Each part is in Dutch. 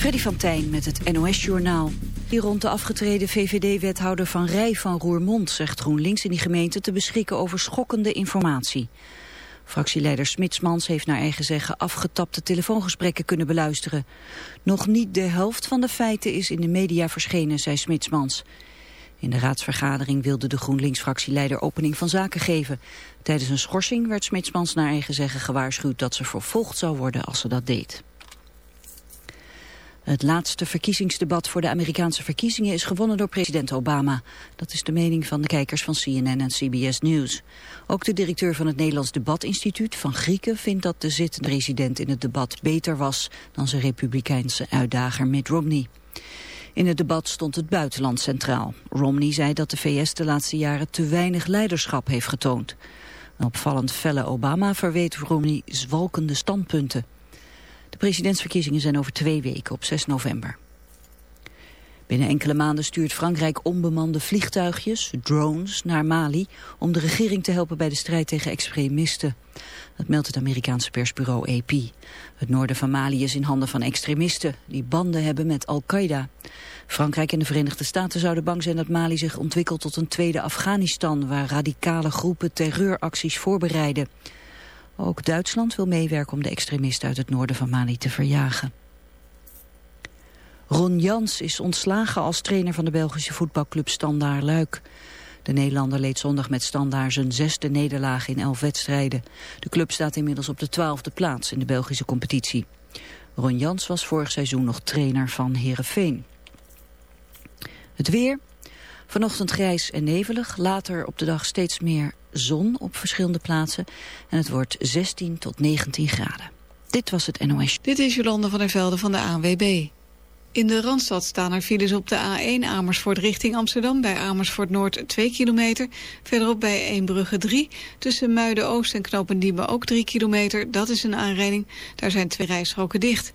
Freddy van Tijn met het NOS-journaal. Hier rond de afgetreden VVD-wethouder Van Rij van Roermond... zegt GroenLinks in die gemeente te beschikken over schokkende informatie. Fractieleider Smitsmans heeft naar eigen zeggen afgetapte telefoongesprekken kunnen beluisteren. Nog niet de helft van de feiten is in de media verschenen, zei Smitsmans. In de raadsvergadering wilde de GroenLinks-fractieleider opening van zaken geven. Tijdens een schorsing werd Smitsmans naar eigen zeggen gewaarschuwd dat ze vervolgd zou worden als ze dat deed. Het laatste verkiezingsdebat voor de Amerikaanse verkiezingen is gewonnen door president Obama. Dat is de mening van de kijkers van CNN en CBS News. Ook de directeur van het Nederlands Debatinstituut van Grieken vindt dat de zittende president in het debat beter was dan zijn republikeinse uitdager Mitt Romney. In het debat stond het buitenland centraal. Romney zei dat de VS de laatste jaren te weinig leiderschap heeft getoond. Een opvallend felle Obama verweet Romney zwalkende standpunten. De presidentsverkiezingen zijn over twee weken op 6 november. Binnen enkele maanden stuurt Frankrijk onbemande vliegtuigjes, drones, naar Mali... om de regering te helpen bij de strijd tegen extremisten. Dat meldt het Amerikaanse persbureau AP. Het noorden van Mali is in handen van extremisten... die banden hebben met Al-Qaeda. Frankrijk en de Verenigde Staten zouden bang zijn dat Mali zich ontwikkelt tot een tweede Afghanistan... waar radicale groepen terreuracties voorbereiden. Ook Duitsland wil meewerken om de extremisten uit het noorden van Mali te verjagen. Ron Jans is ontslagen als trainer van de Belgische voetbalclub Standaard Luik. De Nederlander leed zondag met Standaard zijn zesde nederlaag in elf wedstrijden. De club staat inmiddels op de twaalfde plaats in de Belgische competitie. Ron Jans was vorig seizoen nog trainer van Herenveen. Het weer. Vanochtend grijs en nevelig. Later op de dag steeds meer zon op verschillende plaatsen. En het wordt 16 tot 19 graden. Dit was het NOS. Dit is Jolande van der Velde van de ANWB. In de Randstad staan er files op de A1 Amersfoort richting Amsterdam... bij Amersfoort Noord 2 kilometer. Verderop bij Eembrugge 3. Tussen Muiden-Oost en Knopendiemen ook 3 kilometer. Dat is een aanrijding. Daar zijn twee rijstroken dicht.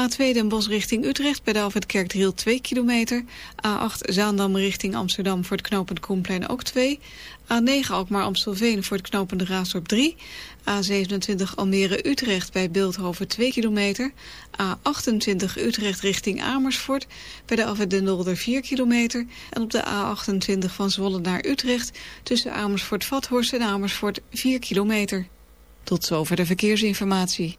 A2 Den Bosch richting Utrecht bij de Alfred Kerkdriel 2 kilometer. A8 Zaandam richting Amsterdam voor het knooppunt Koenplein ook 2. A9 Alkmaar Amstelveen voor het knopende Raasdorp 3. A27 Almere Utrecht bij Beeldhoven 2 kilometer. A28 Utrecht richting Amersfoort bij de Alfred Den Dolder 4 kilometer. En op de A28 van Zwolle naar Utrecht tussen Amersfoort-Vathorst en Amersfoort 4 kilometer. Tot zover de verkeersinformatie.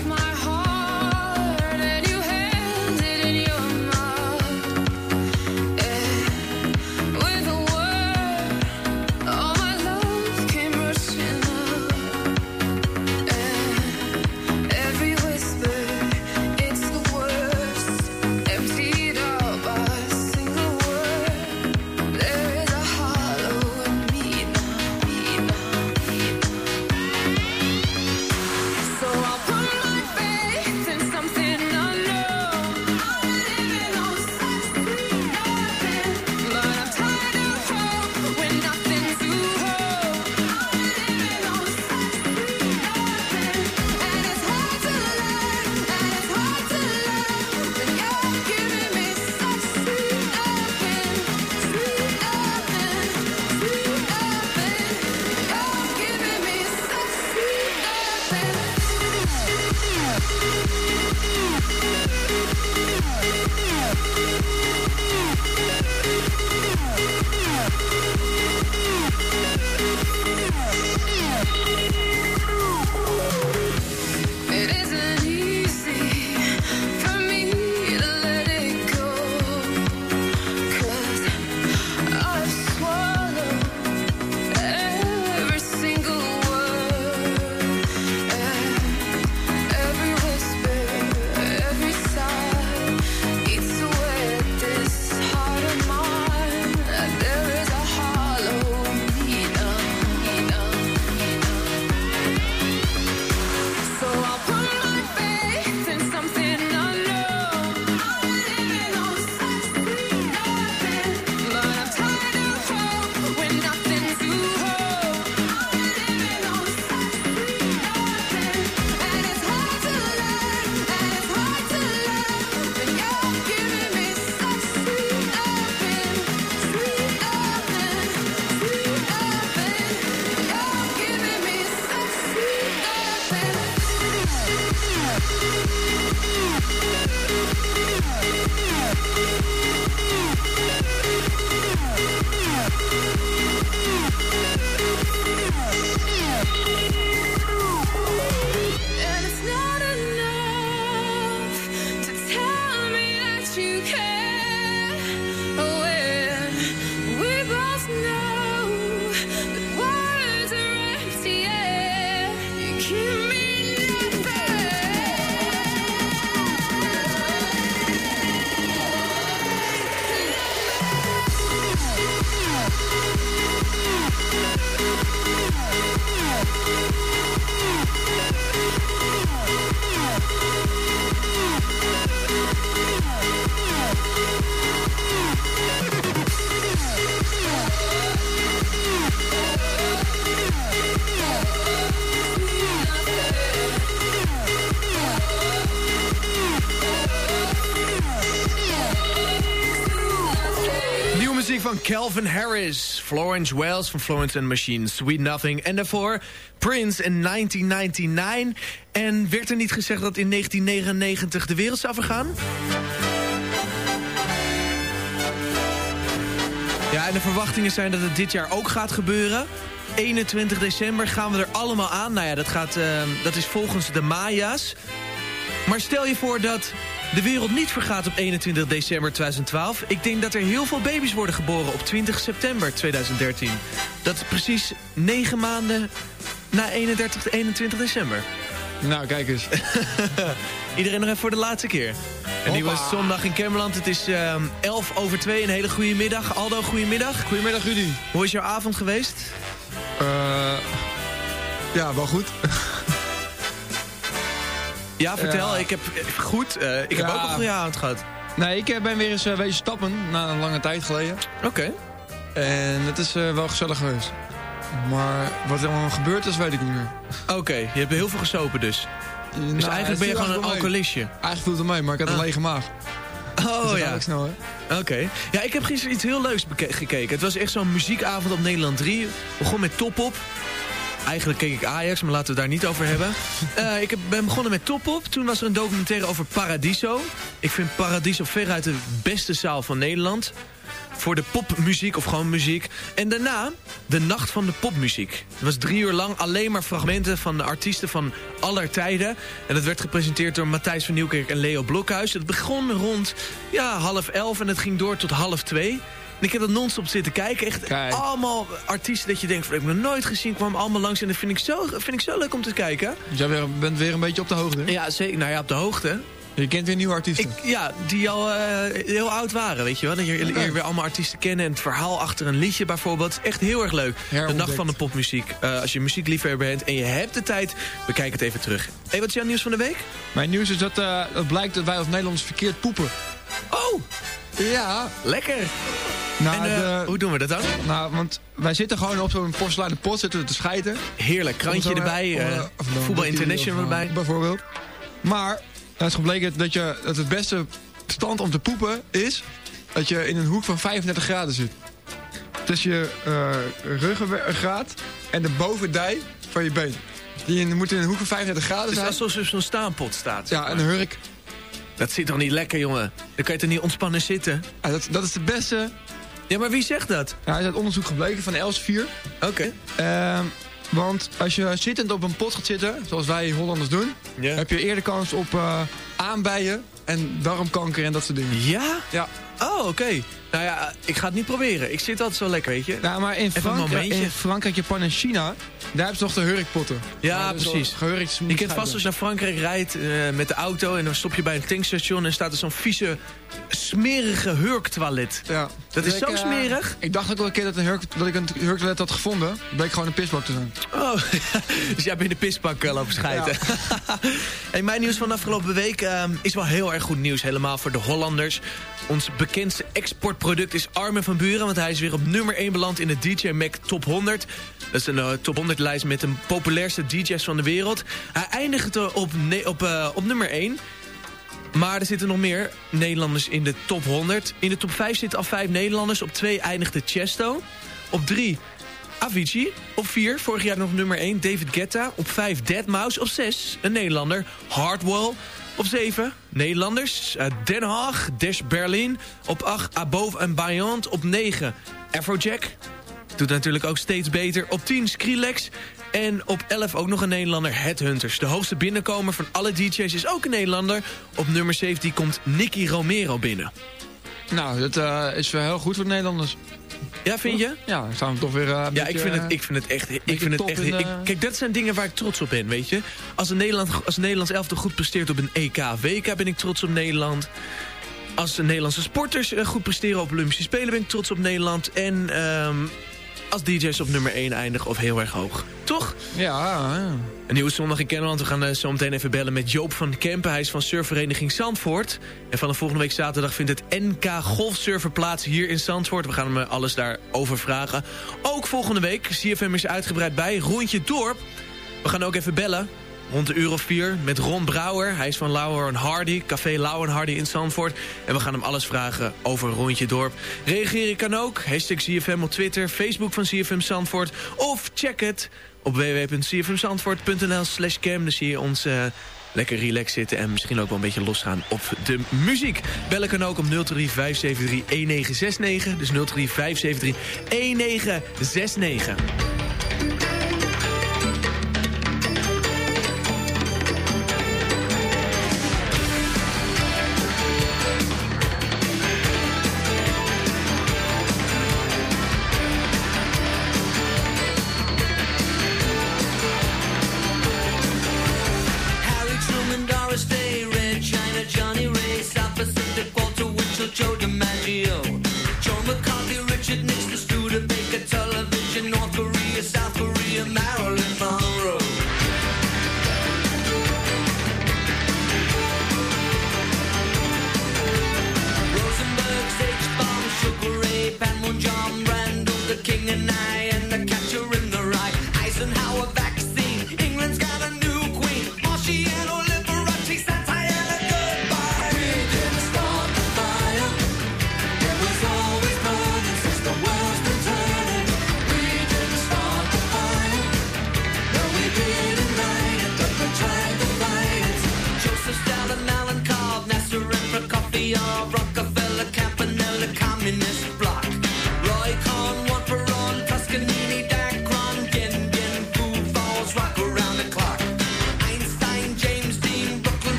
Calvin Harris. Florence Wells van Florence and Machine. Sweet Nothing. En daarvoor Prince in 1999. En werd er niet gezegd dat in 1999 de wereld zou vergaan? Ja, en de verwachtingen zijn dat het dit jaar ook gaat gebeuren. 21 december gaan we er allemaal aan. Nou ja, dat, gaat, eh, dat is volgens de Maya's. Maar stel je voor dat de wereld niet vergaat op 21 december 2012. Ik denk dat er heel veel baby's worden geboren op 20 september 2013. Dat is precies 9 maanden na 31, 21 december. Nou, kijk eens. Iedereen nog even voor de laatste keer. Een nieuwe zondag in Kemmerland. Het is ehm 11 over 2. Een hele goede middag. Aldo, goedemiddag. Goedemiddag, Rudy. Hoe is jouw avond geweest? Eh, ja, wel goed. Ja, vertel. Ja. Ik heb eh, goed. eh, ik heb ook een goede avond gehad. Nee, ik eh, ben weer eens eh, wezen stappen na een lange tijd geleden. Oké. En het is eh, wel gezellig geweest. Maar wat er allemaal gebeurd is, weet ik niet meer. Oké, je hebt heel veel gesopen dus. Nou, Dus eigenlijk ben je gewoon een alcoholistje. Eigenlijk voelt het mee, maar ik had een Ah. lege maag. Oh dat ja. snel, hè? Oké. Ja, ik heb gisteren iets heel leuks gekeken. Het was echt zo'n muziekavond op Nederland 3. Begon met Top Op. Eigenlijk keek ik Ajax, maar laten we het daar niet over hebben. Eh, ik heb, ben begonnen met Top Op. Toen was er een documentaire over Paradiso. Ik vind Paradiso veruit de beste zaal van Nederland. voor de popmuziek of gewoon muziek. En daarna de Nacht van de Popmuziek. Het was drie uur lang alleen maar fragmenten van de artiesten van aller tijden. En dat werd gepresenteerd door Matthijs van Nieuwkerk en Leo Blokhuis. Het begon rond ja, half elf en het ging door tot half twee. Ik heb dat non-stop zitten kijken. Echt Kijk. allemaal artiesten dat je denkt... van, ik heb nog nooit gezien, kwamen allemaal langs. En dat vind ik zo, vind ik zo leuk om te kijken. Dus jij bent weer een beetje op de hoogte. Ja, zeker. Nou ja, op de hoogte. Je kent weer nieuwe artiesten. Ik, ja, die al eh, heel oud waren, weet je wel. Dat je weer allemaal artiesten kennen. En het verhaal achter een liedje bijvoorbeeld. Echt heel erg leuk. De nacht van de popmuziek. Eh, als je muziekliefhebber bent en je hebt de tijd, bekijk het even terug. Hé, wat is jouw nieuws van de week? Mijn nieuws is dat eh, het blijkt dat wij als Nederlanders verkeerd poepen. Oh, Ja. lekker. Nou, en eh, de- hoe doen we dat dan? nou, want wij zitten gewoon op zo'n porseleinen pot zitten we te schijten. Heerlijk, krantje zo, erbij. eh, eh, of voetbal International eh, erbij. Bijvoorbeeld. Maar het is gebleken dat, je, dat het beste stand om te poepen is... dat je in een hoek van 35 graden zit. Dus je eh ruggengraat en de bovendij van je been. Die in- moet in een hoek van 35 graden Dus zijn. alsof er zo'n staanpot staat. zeg Ja, en een hurk. Dat zit toch niet lekker, jongen? Dan kan je toch niet ontspannen zitten? Ja, dat, dat is de beste. Ja, maar wie zegt dat? Ja, is uit onderzoek gebleken van Elsevier. Oké. Ehm, want als je zittend op een pot gaat zitten, zoals wij Hollanders doen... Heb je eerder kans op eh, aanbijen en darmkanker en dat soort dingen. Ja? Ja. Oh, oké. Nou ja, ik ga het niet proberen. Ik zit altijd zo lekker, weet je. Nou, maar in Frankrijk, in Frankrijk, Japan en China, daar hebben ze nog de hurkpotten. Ja, dus precies. Je kent vast als je naar Frankrijk rijdt eh, met de auto... en dan stop je bij een tankstation en staat er zo'n vieze, smerige hurktoilet. Ja. Dat is zo eh, smerig. Ik dacht ook wel een keer dat, een hurk, dat ik een hurktoilet had gevonden. Bleek gewoon een pisbak te zijn. Oh, dus jij bent in de pispak eh, lopen schijten. hey, mijn nieuws van de afgelopen week ehm, is wel heel erg goed nieuws. Helemaal voor de Hollanders. Ons bekendste exportproduct is Armin van Buren. Want hij is weer op nummer 1 beland in de DJ Mac Top 100. Dat is een eh, top 100 lijst met de populairste DJ's van de wereld. Hij eindigt op, op, eh, op nummer 1. Maar er zitten nog meer Nederlanders in de top 100. In de top 5 zitten al 5 Nederlanders. Op 2 eindigde Chesto. Op 3 Avicii. Op 4, vorig jaar nog nummer 1, David Guetta. Op 5, Deadmau5. Op 6, een Nederlander, Hardwell. Op 7, Nederlanders, Den Haag, Dash Berlin. Op 8, Above and Beyond. Op 9, Afrojack. Doet natuurlijk ook steeds beter. Op 10, Skrillex. En op 11 ook nog een Nederlander, Headhunters. De hoogste binnenkomer van alle DJ's is ook een Nederlander. Op nummer 17 komt Nicky Romero binnen. Nou, dat eh, is wel heel goed voor de Nederlanders. Ja, vind je? Ja, dan staan we toch weer eh, een Ja, ik vind, het, ik vind het echt... Ik vind het echt in, ik- eh, kijk, dat zijn dingen waar ik trots op ben, weet je. Als een Nederland, als een Nederlands elftal goed presteert op een EK, WK... ben ik trots op Nederland. Als de Nederlandse sporters goed presteren op Olympische Spelen... ben ik trots op Nederland. En ehm, als DJ's op nummer 1 eindigen of heel erg hoog. Toch? Ja, ja. Een nieuwe zondag in Kennemerland. We gaan eh, zo meteen even bellen met Joop van Kempen. Hij is van surfvereniging Zandvoort. En vanaf volgende week zaterdag vindt het NK Golfsurfer plaats hier in Zandvoort. We gaan hem eh, alles daarover vragen. Ook volgende week, CFM is uitgebreid bij, Rondje Dorp. We gaan ook even bellen. Rond de uur of vier met Ron Brouwer. Hij is van Lauwer Hardy, Café Lauwer Hardy in Zandvoort. En we gaan hem alles vragen over Rondje Dorp. Reageren kan ook. Hashtag CFM op Twitter, Facebook van CFM Zandvoort. Of check het op www.cfmzandvoort.nl slash cam. Dan zie je ons eh, lekker relax zitten en misschien ook wel een beetje losgaan op de muziek. Bellen kan ook op 03 573 1969. Dus 03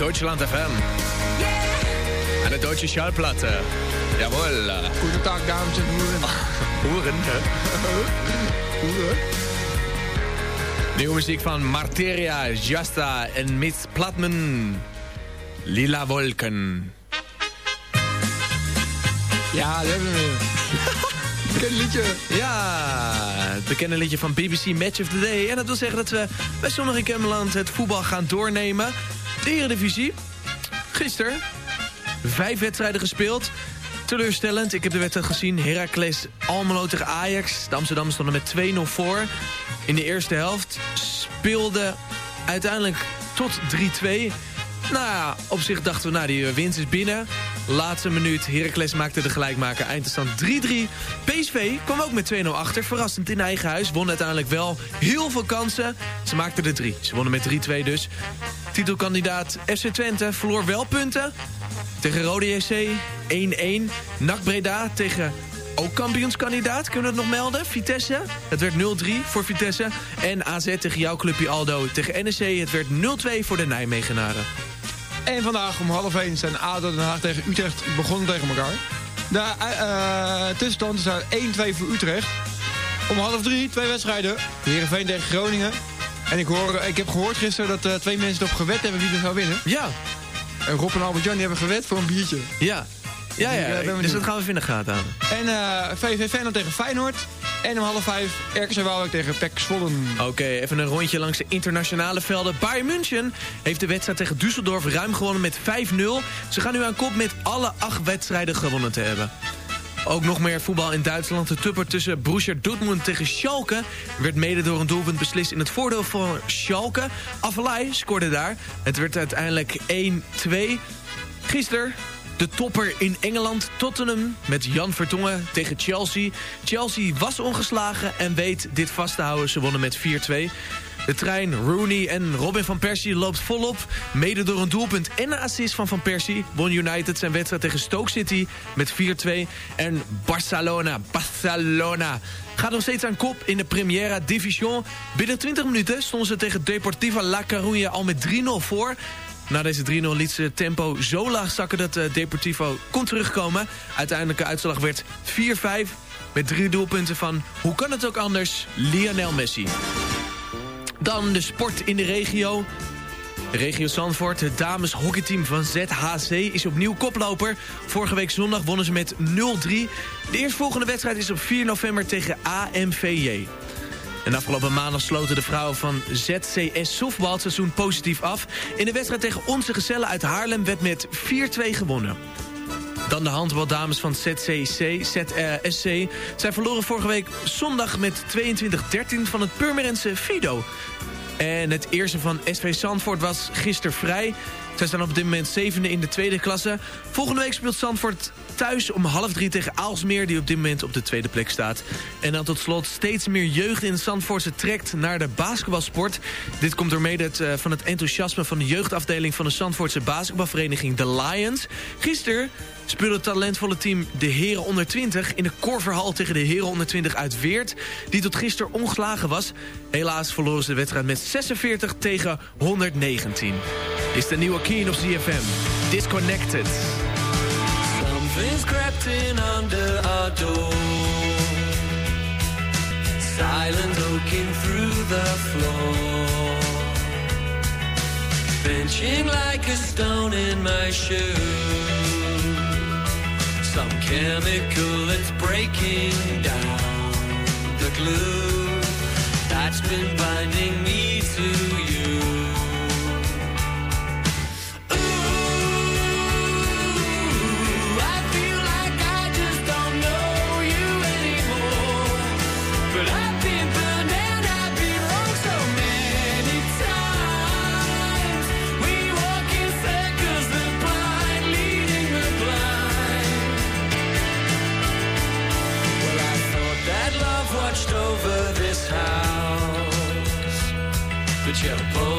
Deutschland FM. Yeah. Eine deutsche Schallplatte. Jawohl. Guten Tag, Damen und Huren. Huren, Nieuwe muziek van Marteria, Jasta en Mits Platman. Lila Wolken. Ja, dat hebben we liedje. Ja, het bekende liedje van BBC Match of the Day. En dat wil zeggen dat we bij sommige Kemmerland het voetbal gaan doornemen. Eredivisie. Gisteren. Vijf wedstrijden gespeeld. Teleurstellend. Ik heb de wedstrijd gezien. Heracles Almelo tegen Ajax. De Amsterdam stonden met 2-0 voor. In de eerste helft speelde uiteindelijk tot 3-2. Nou ja, op zich dachten we, nou die winst is binnen. Laatste minuut, Heracles maakte de gelijkmaker. Eindstand 3-3. PSV kwam ook met 2-0 achter. Verrassend in eigen huis. Won uiteindelijk wel heel veel kansen. Ze maakten de 3. Ze wonnen met 3-2 dus. Titelkandidaat FC Twente verloor wel punten. Tegen Rode JC 1-1. NAC Breda tegen ook kampioenskandidaat, kunnen we het nog melden? Vitesse, het werd 0-3 voor Vitesse. En AZ tegen jouw clubje Aldo tegen NEC, het werd 0-2 voor de Nijmegenaren. En vandaag om half 1 zijn ADO Den Haag tegen Utrecht begonnen tegen elkaar. De eh, tussenstand is daar 1-2 voor Utrecht. Om half 3 twee wedstrijden. Heerenveen tegen Groningen. En ik, hoor, ik heb gehoord gisteren dat eh, twee mensen erop gewet hebben wie er zou winnen. Ja. En Rob en Albert-Jan hebben gewet voor een biertje. Ja. Ja, ja, Ik, eh, dus dat gaan we vinden gaten aan. En eh VV Venlo tegen Feyenoord. En om half 5 RKC Waalwijk tegen PEC Zwolle. Oké, even een rondje langs de internationale velden. Bayern München heeft de wedstrijd tegen Düsseldorf ruim gewonnen met 5-0. Ze gaan nu aan kop met alle acht wedstrijden gewonnen te hebben. Ook nog meer voetbal in Duitsland. De tupper tussen Borussia Dortmund tegen Schalke... werd mede door een doelpunt beslist in het voordeel van Schalke. Avalai scoorde daar. Het werd uiteindelijk 1-2. Gisteren de topper in Engeland, Tottenham, met Jan Vertongen tegen Chelsea. Chelsea was ongeslagen en weet dit vast te houden. Ze wonnen met 4-2. De trein Rooney en Robin van Persie loopt volop. Mede door een doelpunt en een assist van Van Persie... won United zijn wedstrijd tegen Stoke City met 4-2. En Barcelona, Barcelona gaat nog steeds aan kop in de Primera Division. Binnen 20 minuten stonden ze tegen Deportiva La Coruña al met 3-0 voor... Na deze 3-0 liet ze tempo zo laag zakken dat eh, Deportivo kon terugkomen. Uiteindelijke uitslag werd 4-5 met drie doelpunten van, hoe kan het ook anders, Lionel Messi. Dan de sport in de regio. De regio Zandvoort, het dames hockeyteam van ZHC is opnieuw koploper. Vorige week zondag wonnen ze met 0-3. De eerstvolgende wedstrijd is op 4 november tegen AMVJ. En afgelopen maandag sloten de vrouwen van ZCS Softbal het seizoen positief af. In de wedstrijd tegen Onze Gezellen uit Haarlem werd met 4-2 gewonnen. Dan de handbaldames van ZCC, ZSC. Zij verloren vorige week zondag met 22-13 van het Purmerense Fido. En het eerste van SV Zandvoort was gisteren vrij. Zij staan op dit moment zevende in de tweede klasse. Volgende week speelt Zandvoort thuis om half drie tegen Aalsmeer... die op dit moment op de tweede plek staat. En dan tot slot steeds meer jeugd in Zandvoortse trekt naar de basketbalsport. Dit komt door mede het, eh, van het enthousiasme van de jeugdafdeling... van de Zandvoortse basketbalvereniging The Lions. Gisteren speelde het talentvolle team de Heren onder 20... in de Korverhal tegen de Heren onder 20 uit Weert... die tot gisteren ongeslagen was. Helaas verloren ze de wedstrijd met 46 tegen 119. Dit is de nieuwe Keen op ZFM. Disconnected. Something's crept in under our door. Silent looking through the floor. Benching like a stone in my shoe. Some chemical that's breaking down the glue that's been binding me to you.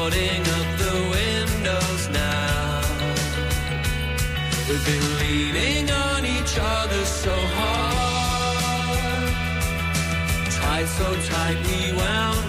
Boarding up the windows now. We've been leaning on each other so hard. Tight, so tight, we wound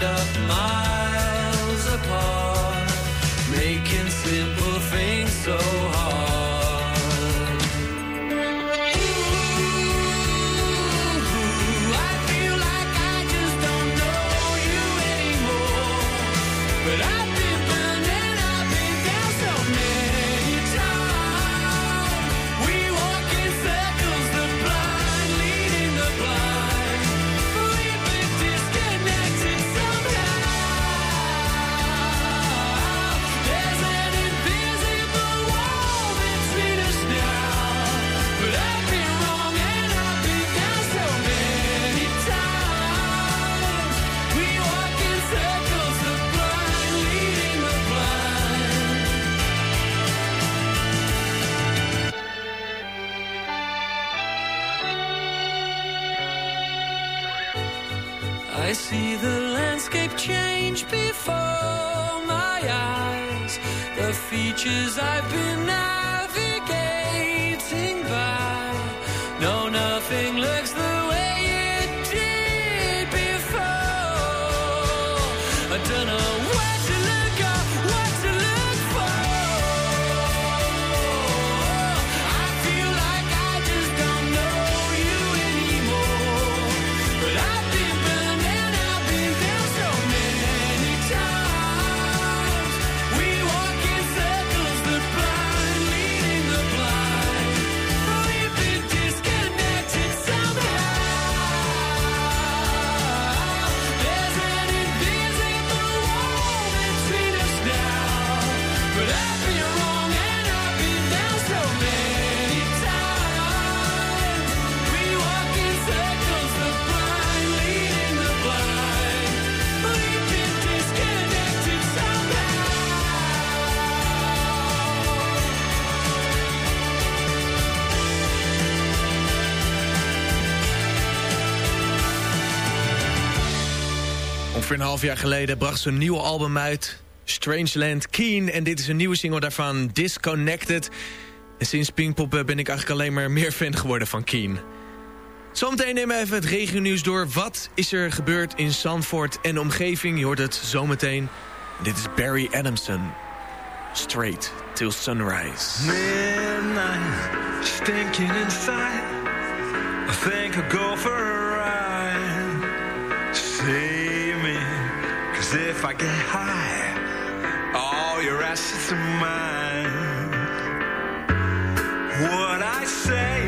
Een half jaar geleden bracht ze een nieuw album uit. Strangeland Keen. En dit is een nieuwe single daarvan, Disconnected. En sinds Pinkpop ben ik eigenlijk alleen maar meer fan geworden van Keen. Zometeen nemen we even het regionieuws door. Wat is er gebeurd in Zandvoort en omgeving? Je hoort het zometeen. Dit is Barry Adamson. Straight till sunrise. Inside. I think I'll go for if I get high, all your assets are mine. What I say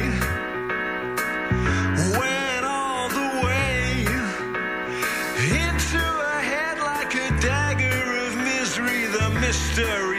went all the way into a head like a dagger of misery, the mystery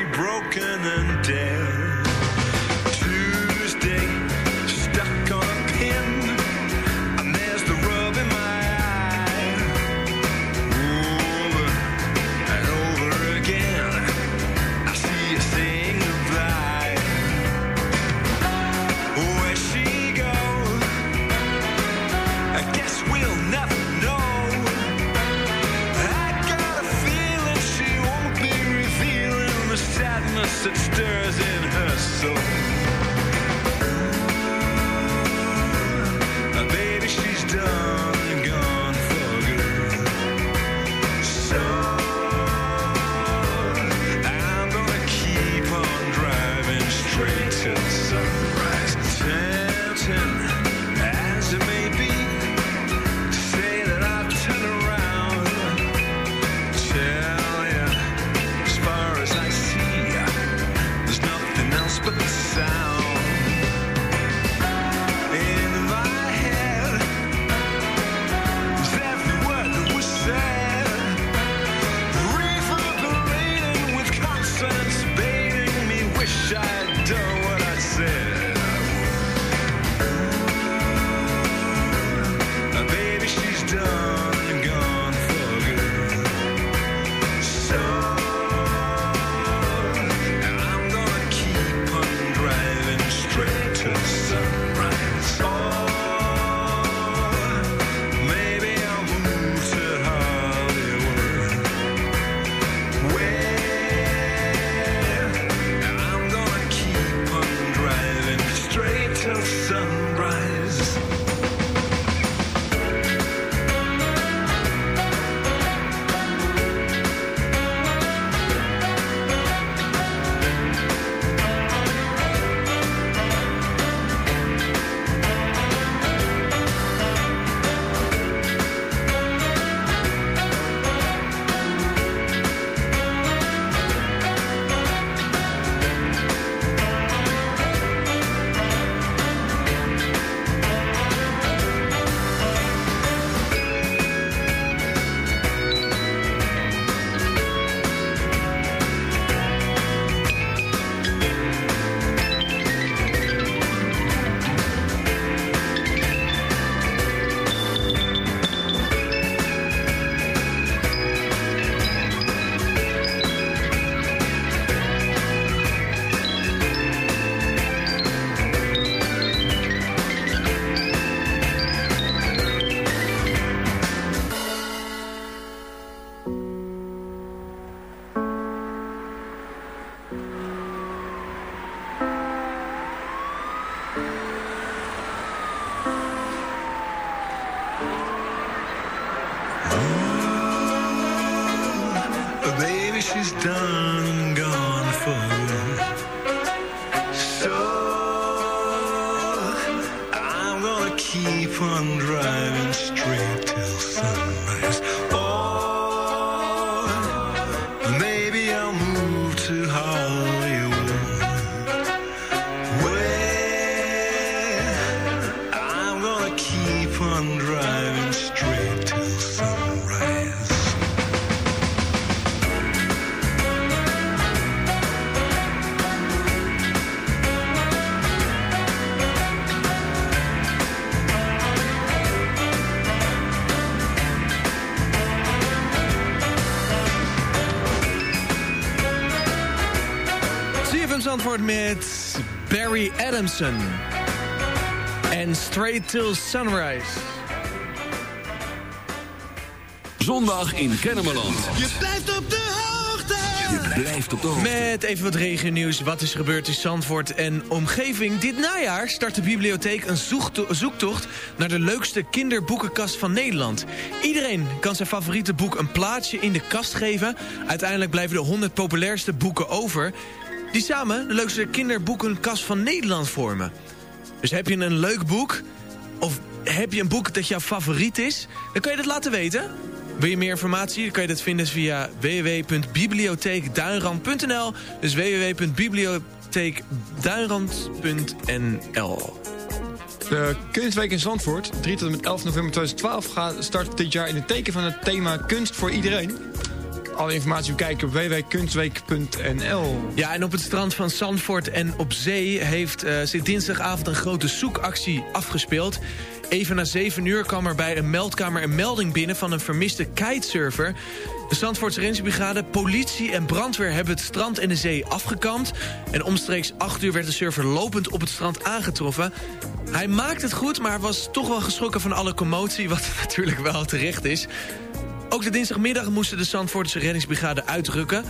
Adamson. En Straight Till Sunrise. Zondag in Kennemerland. Je blijft op de hoogte. Je blijft op de hoogte. Met even wat regionieuws. Wat is er gebeurd in Zandvoort en omgeving? Dit najaar start de bibliotheek een zoekto- zoektocht... naar de leukste kinderboekenkast van Nederland. Iedereen kan zijn favoriete boek een plaatsje in de kast geven. Uiteindelijk blijven de 100 populairste boeken over... die samen de leukste kinderboekenkast van Nederland vormen. Dus heb je een leuk boek... of heb je een boek dat jouw favoriet is... dan kan je dat laten weten... Wil je meer informatie? Dan kan je dat vinden via www.bibliotheekduinrand.nl. Dus www.bibliotheekduinrand.nl. De Kunstweek in Zandvoort, 3 tot en met 11 november 2012, gaat start dit jaar in het teken van het thema Kunst voor Iedereen. Alle informatie bekijken op www.kunstweek.nl. Ja, en op het strand van Zandvoort en op zee heeft uh, zich dinsdagavond een grote zoekactie afgespeeld. Even na 7 uur kwam er bij een meldkamer een melding binnen van een vermiste kitesurfer. De Zandvoortse politie en brandweer hebben het strand en de zee afgekampt. En omstreeks 8 uur werd de surfer lopend op het strand aangetroffen. Hij maakt het goed, maar was toch wel geschrokken van alle commotie, wat natuurlijk wel terecht is. Ook de dinsdagmiddag moesten de Zandvoortse reddingsbrigade uitrukken.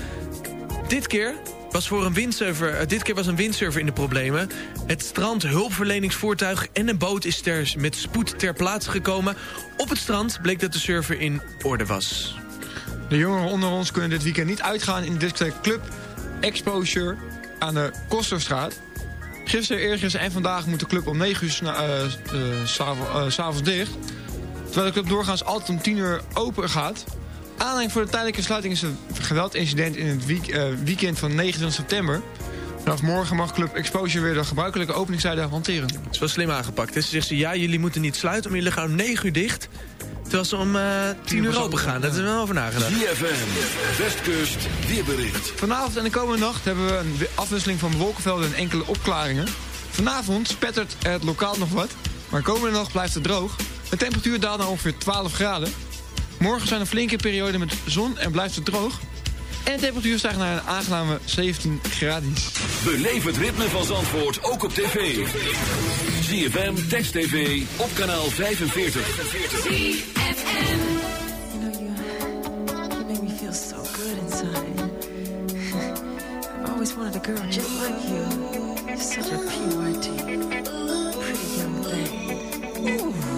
Dit keer was voor een windsurfer, uh, dit keer was een windsurfer in de problemen. Het strand, hulpverleningsvoertuig en een boot is ter, met spoed ter plaatse gekomen. Op het strand bleek dat de surfer in orde was. De jongeren onder ons kunnen dit weekend niet uitgaan in de discotheek Club Exposure aan de Kosterstraat. Gisteren, eergisteren en vandaag moet de club om 9 uur uh, uh, s'avonds uh, dicht. Terwijl de club doorgaans altijd om 10 uur open gaat. Aanleiding voor de tijdelijke sluiting is een geweldincident in het week, uh, weekend van 29 september. Vanaf morgen mag Club Exposure weer de gebruikelijke openingstijden hanteren. Dat is wel slim aangepakt. Dus ze zegt ze, ja, jullie moeten niet sluiten, maar jullie gaan om 9 uur dicht. Terwijl ze om uh, 10 uur open gaan. Dat is wel over nagedacht. ZFM, Westkust, weerbericht. Vanavond en de komende nacht hebben we een afwisseling van wolkenvelden en enkele opklaringen. Vanavond spettert het lokaal nog wat, maar komende nacht blijft het droog. De temperatuur daalt naar ongeveer 12 graden. Morgen zijn een flinke periode met zon en blijft het droog. En de temperatuur stijgt naar een aangename 17 graden. Beleef het ritme van Zandvoort ook op tv. ZFM, Text TV, op kanaal 45. ZFM. You know, you, you make me feel so good inside. I've always wanted a girl just like you. You're such a pure deep, pretty young thing. Ooh.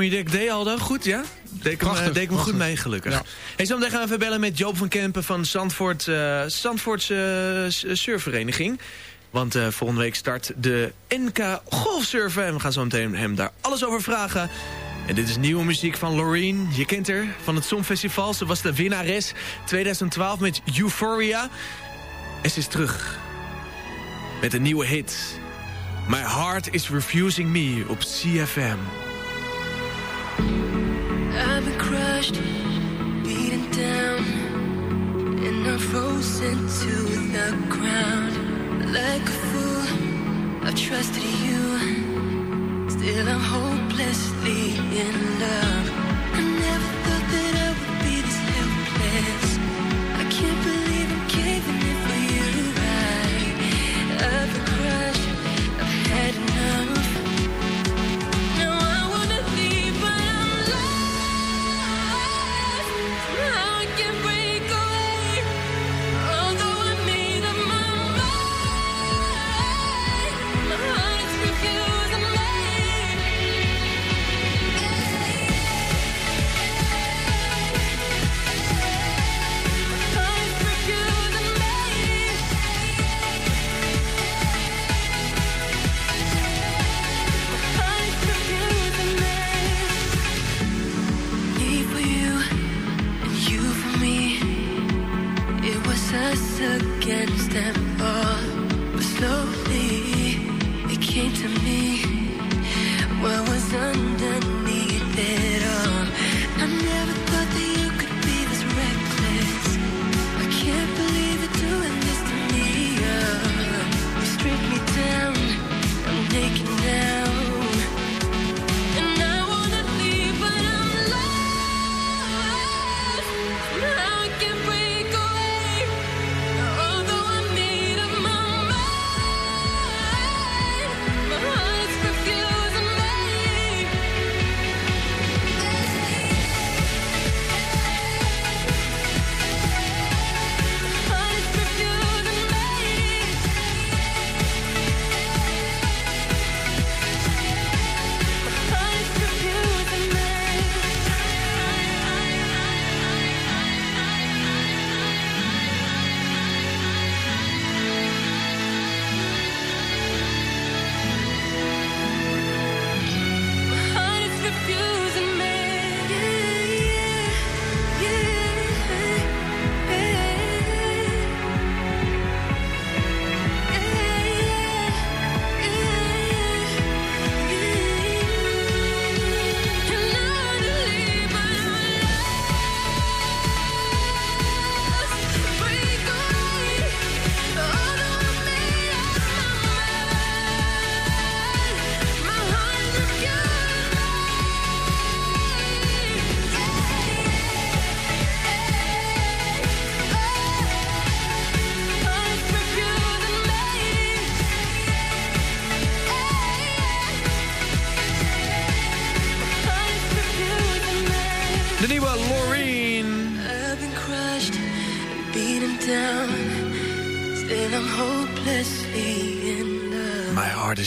Vond je deed al dan? Goed, ja? Deed ik hem, eh, deed goed mee, gelukkig. Ja. Hey, zometeen gaan we even bellen met Joop van Kempen van Zandvoort, eh Zandvoortse eh, surfvereniging. Want volgende week start de NK Golfsurfen. En we gaan zo meteen hem daar alles over vragen. En dit is nieuwe muziek van Loreen. Je kent haar van het Songfestival. Ze was de winnares 2012 met Euphoria. En ze is terug. Met een nieuwe hit. My Heart is Refusing Me op CFM. Crushed, beaten down, and I'm frozen to the ground. Like a fool, I trusted you. Still, I'm hopelessly in love.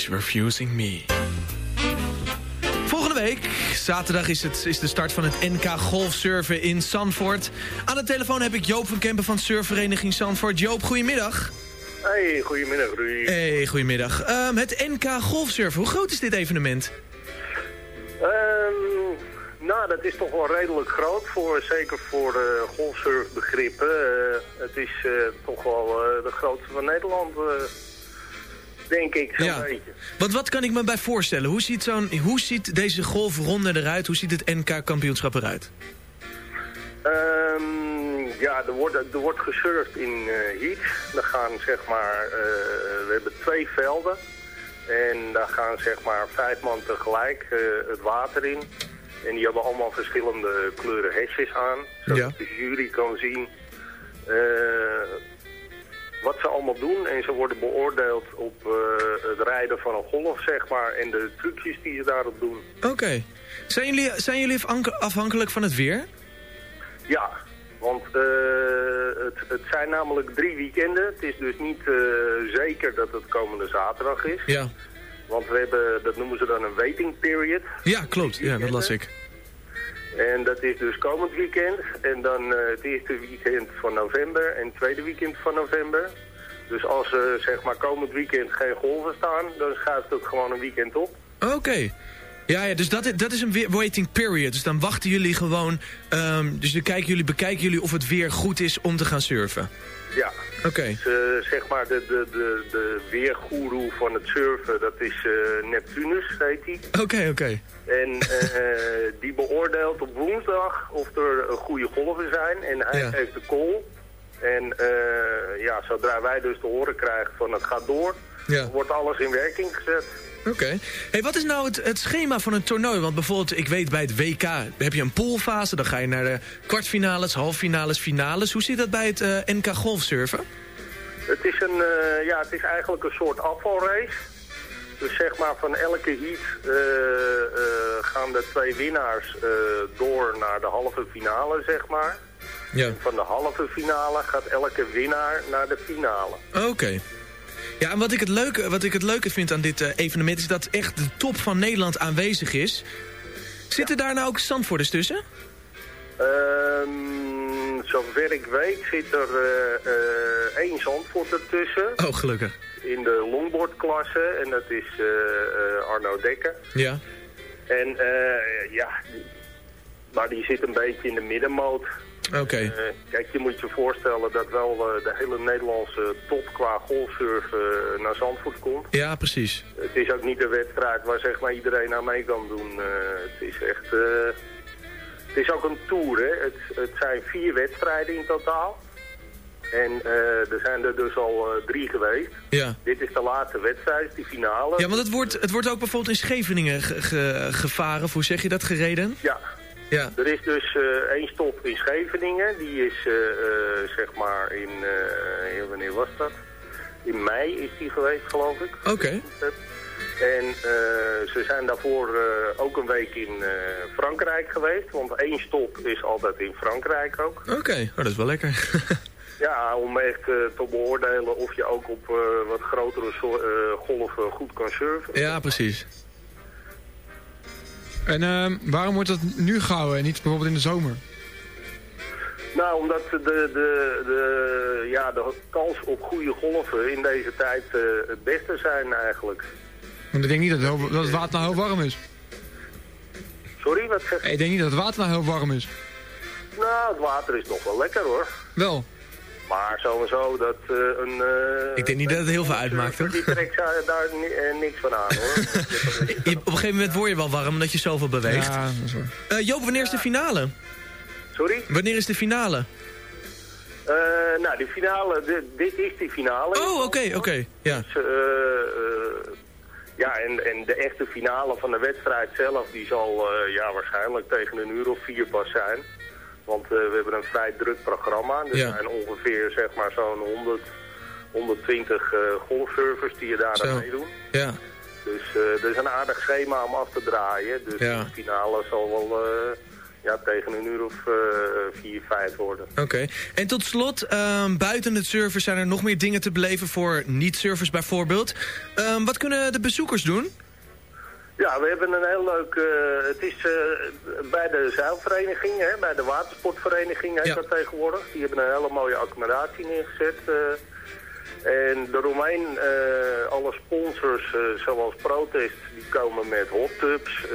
Refusing me. Volgende week, zaterdag, is, het, is de start van het NK Golfsurfen in Zandvoort. Aan de telefoon heb ik Joop van Kempen van Surfvereniging Zandvoort. Joop, goedemiddag. Hey, goedemiddag Rudy. Hey, goedemiddag. Ehm, het NK Golfsurfen, hoe groot is dit evenement? Ehm, nou, dat is toch wel redelijk groot, voor, zeker voor uh, golfsurfbegrippen. Eh, het is eh, toch wel de grootste van Nederland, denk ik, zo'n Ja. beetje. Want wat kan ik me bij voorstellen? Hoe ziet, zo'n, hoe ziet deze golfronde eruit? Hoe ziet het NK-kampioenschap eruit? Ehm, ja, er wordt, er wordt gesurfd in heat. Dan gaan zeg maar, eh, we hebben twee velden. En daar gaan zeg maar vijf man tegelijk eh, het water in. En die hebben allemaal verschillende kleuren hesjes aan. Zodat Ja. de jury kan zien wat ze allemaal doen. En ze worden beoordeeld op eh, het rijden van een golf, zeg maar. En de trucjes die ze daarop doen. Oké. Zijn jullie, zijn jullie afhank- afhankelijk van het weer? Ja, want eh, het, het zijn namelijk drie weekenden. Het is dus niet eh, zeker dat het komende zaterdag is. Ja. Want we hebben, dat noemen ze dan een waiting period. Ja, klopt. Ja, dat las ik. En dat is dus komend weekend. En dan eh, het eerste weekend van november en het tweede weekend van november. Dus als er zeg maar komend weekend geen golven staan, dan schuift het gewoon een weekend op. Oké. Ja, ja, dus dat, is- dat is een waiting period. Dus dan wachten jullie gewoon... ehm, dus dan kijken jullie, bekijken jullie of het weer goed is om te gaan surfen. Ja. Oké. Dus, eh, zeg maar de, de, de, de weergoeroe van het surfen, dat is eh, Neptunus, heet hij. Oké, oké. En eh, die beoordeelt op woensdag of er goede golven zijn. En hij Ja. geeft de call. En ja, zodra wij dus te horen krijgen van het gaat door, Ja. wordt alles in werking gezet. Oké. Hey, wat is nou het, het schema van een toernooi? Want bijvoorbeeld, ik weet bij het WK heb je een poolfase. Dan ga je naar de kwartfinales, halffinales, finales. Hoe zit dat bij het eh, NK golfsurfen? Het is, een, eh, ja, het is eigenlijk een soort afvalrace. Dus zeg maar van elke heat eh, gaan de twee winnaars door naar de halve finale, zeg maar. Ja. Van de halve finale gaat elke winnaar naar de finale. Oké. Ja, en wat ik, het leuke, wat ik het leuke vind aan dit eh, evenement... is dat echt de top van Nederland aanwezig is. Zitten daar nou ook Zandvoorters tussen? Ehm, zover ik weet zit er eh, eh, één Zandvoort ertussen. Oh, gelukkig. In de longboardklasse. En dat is Arno Dekker. Ja. En eh, ja, maar die zit een beetje in de middenmoot. Oké. Eh, kijk, je moet je voorstellen dat wel eh, de hele Nederlandse top qua golfsurfen eh, naar Zandvoort komt. Ja, precies. Het is ook niet de wedstrijd waar zeg maar iedereen aan mee kan doen. Het is echt... het is ook een tour, hè. Het, het zijn vier wedstrijden in totaal. En er zijn er dus al drie geweest. Ja. Dit is de laatste wedstrijd, die finale. Ja, want het wordt, het wordt ook bijvoorbeeld in Scheveningen ge- ge- gevaren. Hoe zeg je dat, gereden? Ja. Ja. Er is dus eh, één stop in Scheveningen. Die is eh, eh, zeg maar in... wanneer was dat? In mei is die geweest, geloof ik. Oké. En ze zijn daarvoor ook een week in Frankrijk geweest. Want één stop is altijd in Frankrijk ook. Oké, oh, dat is wel lekker. Ja, om echt te beoordelen of je ook op wat grotere golven goed kan surfen. ja, precies. En ehm, waarom wordt dat nu gehouden en niet bijvoorbeeld in de zomer? Nou, omdat de, de, de, ja, de kans op goede golven in deze tijd eh, het beste zijn eigenlijk. Want ik denk niet dat het, dat het water nou heel warm is. Sorry, wat zeg je? Ik denk niet dat het water nou heel warm is. Nou, het water is nog wel lekker hoor. Wel. Maar sowieso dat eh, een... eh, Ik denk niet dat het heel veel uitmaakt, hoor. Die trekt daar, eh, niks van aan hoor. Je- op een gegeven moment word je wel warm omdat je zoveel beweegt. Ja, dat is waar. Eh, Joop, wanneer is de finale? Sorry? Wanneer is de finale? Eh, nou, de finale, dit, dit is die finale. Oh, oké, oké. Ja. Dus, eh, eh, ja, en, en de echte finale van de wedstrijd zelf, die zal eh, ja, waarschijnlijk tegen een uur of vier pas zijn. Want eh, we hebben een vrij druk programma. Er Ja. zijn ongeveer zeg maar zo'n 100, 120 eh golfservers die je daar aan meedoen. Ja. Dus eh er is een aardig schema om af te draaien. Dus Ja. de finale zal wel ja, tegen een uur of eh, vier, vijf worden. Oké. En tot slot, ehm, buiten het surfen zijn er nog meer dingen te beleven voor niet-surfers bijvoorbeeld. Ehm, wat kunnen de bezoekers doen? Ja, we hebben een heel leuk... eh, het is eh, bij de zeilvereniging, hè, bij de watersportvereniging heet Ja. dat tegenwoordig. Die hebben een hele mooie accommodatie neergezet. eh. en eromheen, eh alle sponsors, zoals Protest, die komen met hot tubs.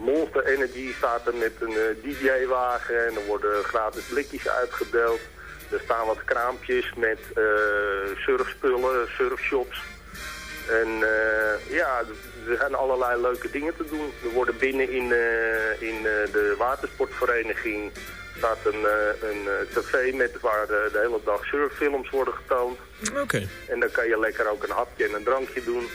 Monster Energy staat er met een DJ-wagen en er worden gratis blikjes uitgedeeld. Er staan wat kraampjes met surfspullen, surfshops. En eh, ja, er zijn allerlei leuke dingen te doen. Er worden binnen in, eh, in eh, de watersportvereniging staat een, een tv met waar de, de hele dag surffilms worden getoond. Oké. En dan kan je lekker ook een hapje en een drankje doen.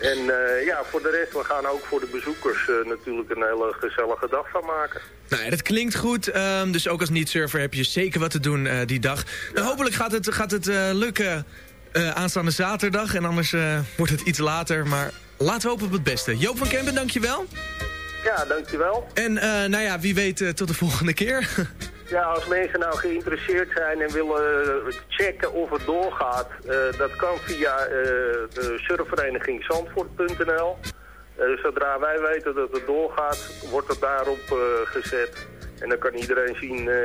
En ja, voor de rest, we gaan ook voor de bezoekers natuurlijk een hele gezellige dag van maken. Nou ja, dat klinkt goed. Ehm, dus ook als niet-surfer heb je zeker wat te doen die dag. Nou, hopelijk gaat het, gaat het lukken eh, aanstaande zaterdag. En anders eh, wordt het iets later. Maar laten we hopen op het beste. Joop van Kempen, dankjewel. Ja, dankjewel. En eh, nou ja, wie weet tot de volgende keer. Ja, als mensen nou geïnteresseerd zijn en willen checken of het doorgaat, dat kan via de surfvereniging Zandvoort.nl. Zodra wij weten dat het doorgaat, wordt het daarop gezet. En dan kan iedereen zien eh,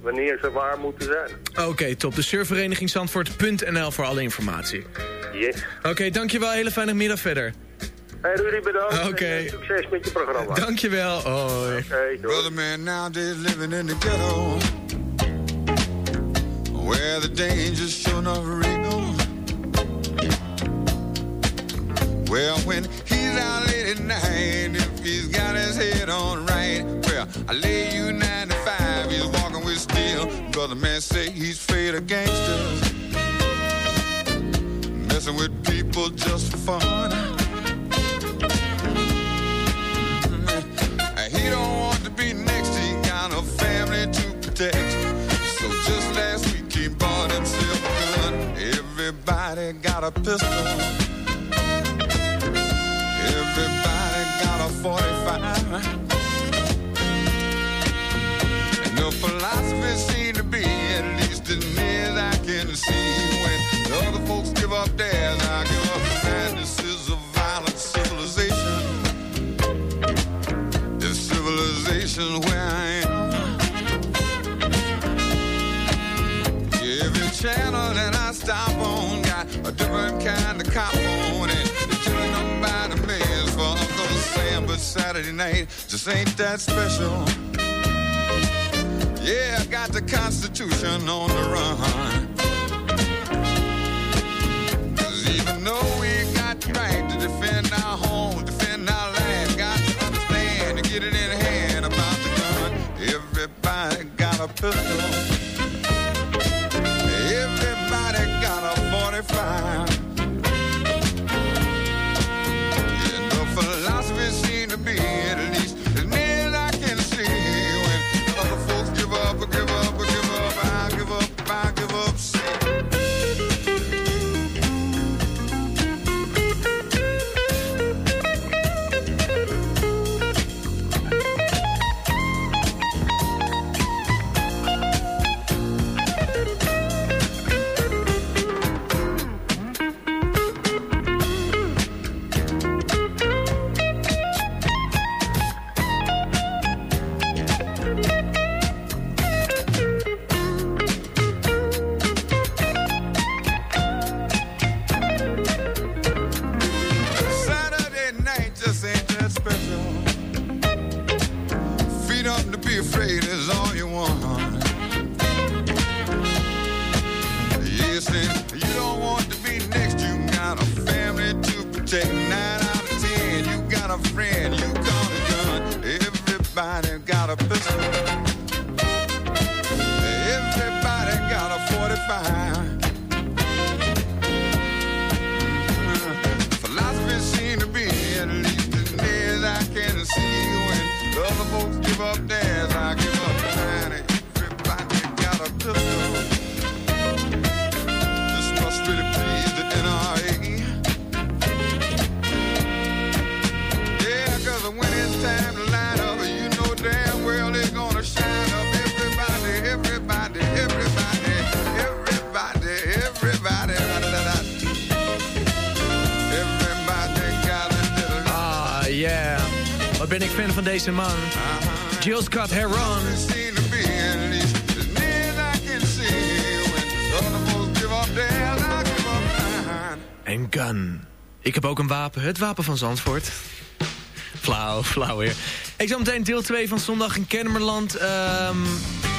wanneer ze waar moeten zijn. Oké, top. De surfvereniging Zandvoort.nl voor alle informatie. Yes. Oké, dankjewel. Hele fijne middag verder. Hey Rudy, bedankt. Oké. Eh, succes met je programma. Dankjewel. Hoi. Brother man nowadays living in the ghetto Where the danger's sure enough real Well, when he's out late at night If he's got his head on right Well, I lay you nine to five, He's walking with steel Brother man say he's afraid of gangsters Messing with people just for fun And He don't want to be next, he got a family to protect. So just last week he bought himself a gun. Everybody got a pistol. 45. And the philosophy seemed to be, at least as near as I can see, when the other folks give up theirs, I give up. This is a violent civilization. This civilization where I am. Saturday night just ain't that special. Yeah, I got the Constitution on the run. 'Cause even though we got the right to defend our home, defend our land, got to understand and get it in hand about the gun. Everybody got a pistol. Everybody got a 45. Theirs, I give up mine. En gun. Ik heb ook een wapen, het wapen van Zandvoort. Flauw, flauw weer. Ik zal meteen deel 2 van zondag in Kennemerland. ehm,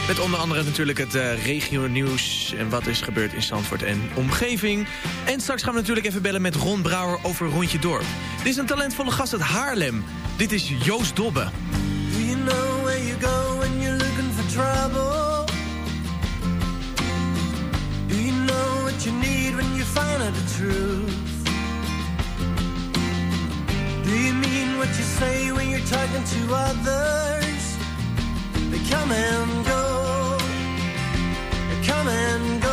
met onder andere natuurlijk het eh regio nieuws en wat is gebeurd in Zandvoort en omgeving. En straks gaan we natuurlijk even bellen met Ron Brouwer over Rondje Dorp. Dit is een talentvolle gast uit Haarlem. Dit is Joost Dobbe. Do you know where you go when you're looking for trouble? Do you know what you need when you find out the truth? Do you mean what you say when you're talking to others? They come and go. They come and go.